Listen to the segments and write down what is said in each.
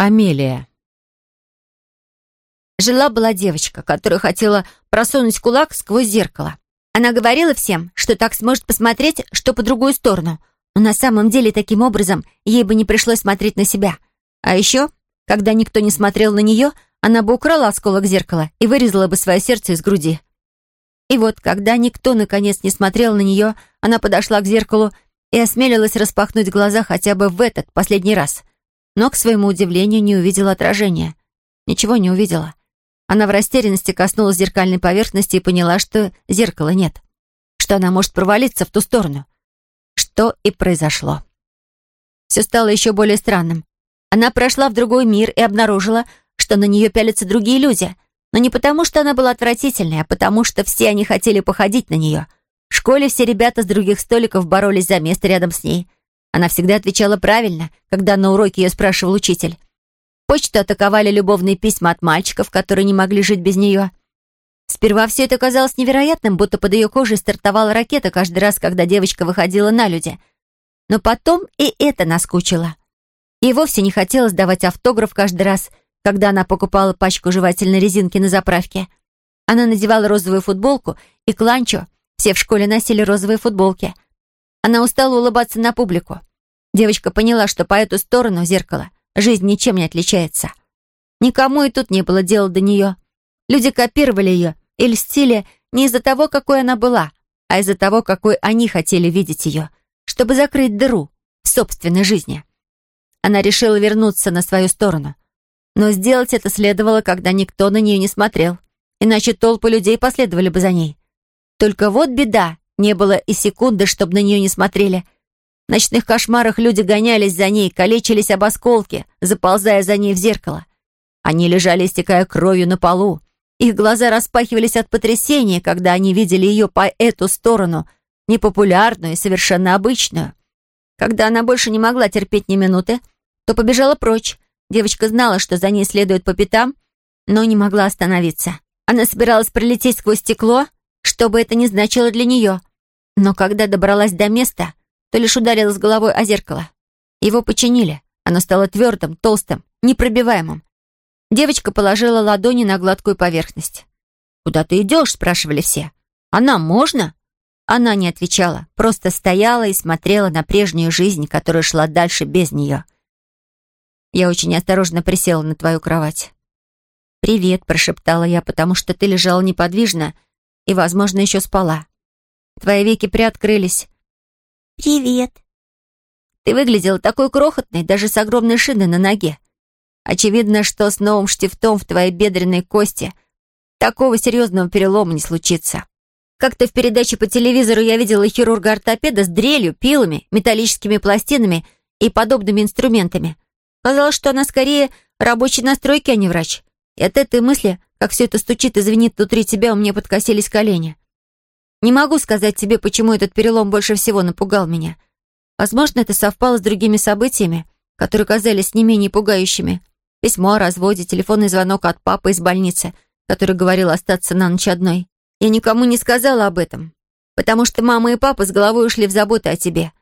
Амелия. Жила-была девочка, которая хотела просунуть кулак сквозь зеркало. Она говорила всем, что так сможет посмотреть, что по другую сторону. Но на самом деле таким образом ей бы не пришлось смотреть на себя. А еще, когда никто не смотрел на нее, она бы украла осколок зеркала и вырезала бы свое сердце из груди. И вот, когда никто наконец не смотрел на нее, она подошла к зеркалу и осмелилась распахнуть глаза хотя бы в этот последний раз но, к своему удивлению, не увидела отражения. Ничего не увидела. Она в растерянности коснулась зеркальной поверхности и поняла, что зеркала нет. Что она может провалиться в ту сторону. Что и произошло. Все стало еще более странным. Она прошла в другой мир и обнаружила, что на нее пялятся другие люди. Но не потому, что она была отвратительная, а потому, что все они хотели походить на нее. В школе все ребята с других столиков боролись за место рядом с ней. Она всегда отвечала правильно, когда на уроке ее спрашивал учитель. Почту атаковали любовные письма от мальчиков, которые не могли жить без нее. Сперва все это казалось невероятным, будто под ее кожей стартовала ракета каждый раз, когда девочка выходила на люди. Но потом и это наскучило. И вовсе не хотелось давать автограф каждый раз, когда она покупала пачку жевательной резинки на заправке. Она надевала розовую футболку и кланчо. Все в школе носили розовые футболки — она устала улыбаться на публику. Девочка поняла, что по эту сторону зеркала жизнь ничем не отличается. Никому и тут не было дела до нее. Люди копировали ее и льстили не из-за того, какой она была, а из-за того, какой они хотели видеть ее, чтобы закрыть дыру в собственной жизни. Она решила вернуться на свою сторону. Но сделать это следовало, когда никто на нее не смотрел, иначе толпы людей последовали бы за ней. Только вот беда, не было и секунды, чтобы на нее не смотрели. В ночных кошмарах люди гонялись за ней, калечились об осколки, заползая за ней в зеркало. Они лежали, истекая кровью на полу. Их глаза распахивались от потрясения, когда они видели ее по эту сторону, непопулярную и совершенно обычную. Когда она больше не могла терпеть ни минуты, то побежала прочь. Девочка знала, что за ней следует по пятам, но не могла остановиться. Она собиралась пролететь сквозь стекло, что бы это ни значило для нее. Но когда добралась до места, то лишь ударилась головой о зеркало. Его починили. Оно стало твердым, толстым, непробиваемым. Девочка положила ладони на гладкую поверхность. «Куда ты идешь?» — спрашивали все. «А нам можно?» Она не отвечала, просто стояла и смотрела на прежнюю жизнь, которая шла дальше без нее. Я очень осторожно присела на твою кровать. «Привет», — прошептала я, потому что ты лежала неподвижно и, возможно, еще спала. Твои веки приоткрылись. «Привет». Ты выглядела такой крохотной, даже с огромной шиной на ноге. Очевидно, что с новым штифтом в твоей бедренной кости такого серьезного перелома не случится. Как-то в передаче по телевизору я видела хирурга-ортопеда с дрелью, пилами, металлическими пластинами и подобными инструментами. Казалось, что она скорее рабочий на стройке, а не врач. И от этой мысли, как все это стучит и звенит внутри тебя, у меня подкосились колени. Не могу сказать тебе, почему этот перелом больше всего напугал меня. Возможно, это совпало с другими событиями, которые казались не менее пугающими. Письмо о разводе, телефонный звонок от папы из больницы, который говорил остаться на ночь одной. Я никому не сказала об этом, потому что мама и папа с головой ушли в заботы о тебе.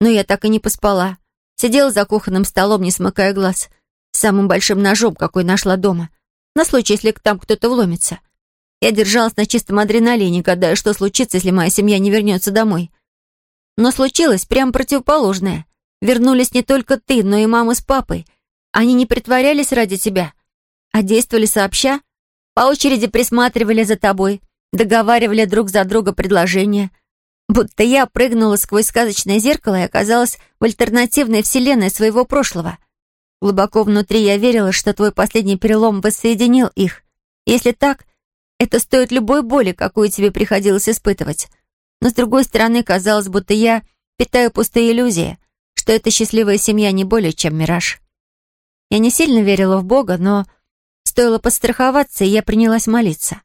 Но я так и не поспала. Сидела за кухонным столом, не смыкая глаз, с самым большим ножом, какой нашла дома, на случай, если к там кто-то вломится. Я держалась на чистом адреналине, гадая, что случится, если моя семья не вернется домой. Но случилось прямо противоположное. Вернулись не только ты, но и мама с папой. Они не притворялись ради тебя, а действовали сообща, по очереди присматривали за тобой, договаривали друг за друга предложения. Будто я прыгнула сквозь сказочное зеркало и оказалась в альтернативной вселенной своего прошлого. Глубоко внутри я верила, что твой последний перелом воссоединил их. Если так, это стоит любой боли, какую тебе приходилось испытывать. Но, с другой стороны, казалось, будто я питаю пустые иллюзии, что эта счастливая семья не более чем мираж. Я не сильно верила в Бога, но стоило подстраховаться, и я принялась молиться.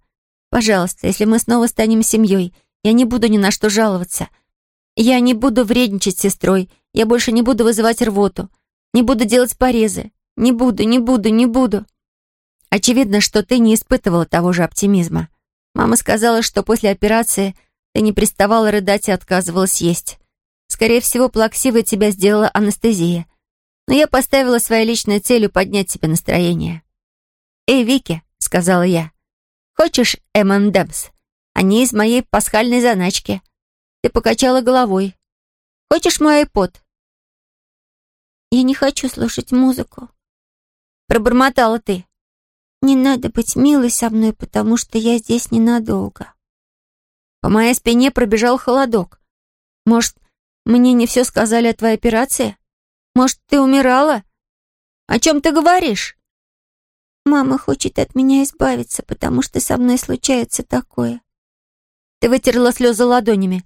«Пожалуйста, если мы снова станем семьей, я не буду ни на что жаловаться. Я не буду вредничать сестрой, я больше не буду вызывать рвоту, не буду делать порезы, не буду, не буду, не буду». Очевидно, что ты не испытывала того же оптимизма. Мама сказала, что после операции ты не приставала рыдать и отказывалась есть. Скорее всего, плаксивой тебя сделала анестезия. Но я поставила своей личной целью поднять тебе настроение. «Эй, Вики», — сказала я, — «хочешь M&M's? Они из моей пасхальной заначки». Ты покачала головой. «Хочешь мой iPod?» «Я не хочу слушать музыку», — пробормотала ты. Не надо быть милой со мной, потому что я здесь ненадолго». По моей спине пробежал холодок. «Может, мне не все сказали о твоей операции? Может, ты умирала? О чем ты говоришь?» «Мама хочет от меня избавиться, потому что со мной случается такое». Ты вытерла слезы ладонями.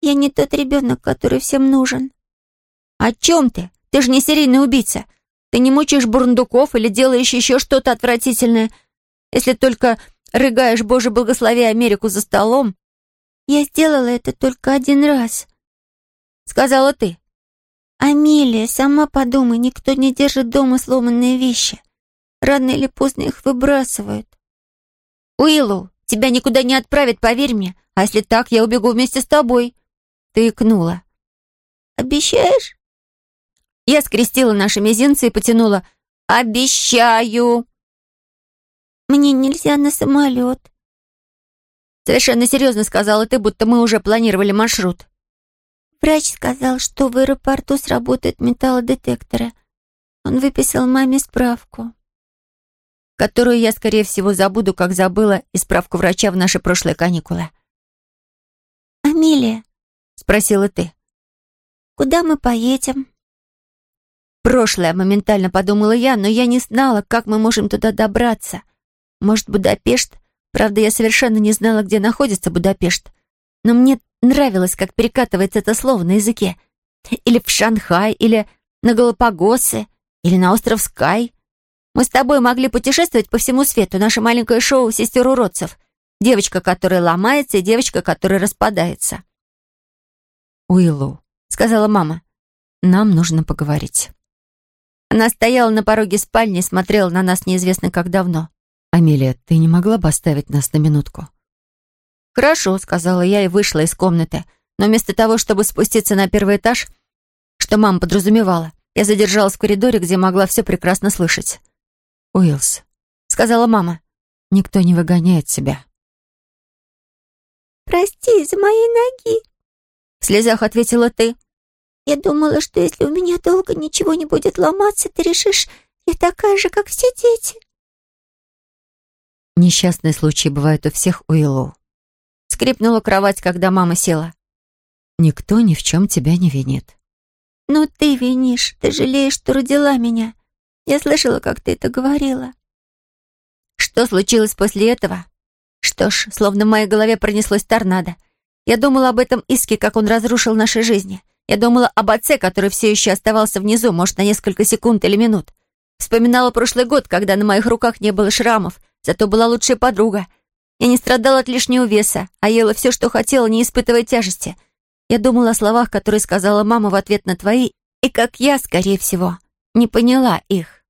«Я не тот ребенок, который всем нужен». «О чем ты? Ты же не серийный убийца. Ты не мучаешь бурундуков или делаешь еще что-то отвратительное. Если только рыгаешь «Боже, благослови Америку» за столом. Я сделала это только один раз. Сказала ты. Амелия, сама подумай, никто не держит дома сломанные вещи. Рано или поздно их выбрасывают. Уиллу, тебя никуда не отправят, поверь мне. А если так, я убегу вместе с тобой. Ты икнула. Обещаешь? Я скрестила наши мизинцы и потянула «Обещаю!» «Мне нельзя на самолет», «Совершенно серьезно сказала ты, будто мы уже планировали маршрут». «Врач сказал, что в аэропорту сработают металлодетекторы. Он выписал маме справку». «Которую я, скорее всего, забуду, как забыла и справку врача в наши прошлые каникулы». «Амелия?» — спросила ты. «Куда мы поедем?» прошлое, моментально подумала я, но я не знала, как мы можем туда добраться. Может, Будапешт? Правда, я совершенно не знала, где находится Будапешт. Но мне нравилось, как перекатывается это слово на языке. Или в Шанхай, или на Галапагосы, или на остров Скай. Мы с тобой могли путешествовать по всему свету, наше маленькое шоу «Сестер уродцев». Девочка, которая ломается, и девочка, которая распадается. «Уиллоу», — сказала мама, — «нам нужно поговорить». Она стояла на пороге спальни и смотрела на нас неизвестно как давно. «Амелия, ты не могла бы оставить нас на минутку?» «Хорошо», — сказала я и вышла из комнаты. Но вместо того, чтобы спуститься на первый этаж, что мама подразумевала, я задержалась в коридоре, где могла все прекрасно слышать. «Уиллс», — сказала мама, — «никто не выгоняет тебя». «Прости за моей ноги», — в слезах ответила ты. Я думала, что если у меня долго ничего не будет ломаться, ты решишь, я такая же, как все дети. Несчастные случаи бывают у всех у Илоу. Скрипнула кровать, когда мама села. Никто ни в чем тебя не винит. Ну ты винишь, ты жалеешь, что родила меня. Я слышала, как ты это говорила. Что случилось после этого? Что ж, словно в моей голове пронеслось торнадо. Я думала об этом иске, как он разрушил наши жизни. — я думала об отце, который все еще оставался внизу, может, на несколько секунд или минут. Вспоминала прошлый год, когда на моих руках не было шрамов, зато была лучшая подруга. Я не страдала от лишнего веса, а ела все, что хотела, не испытывая тяжести. Я думала о словах, которые сказала мама в ответ на твои, и как я, скорее всего, не поняла их.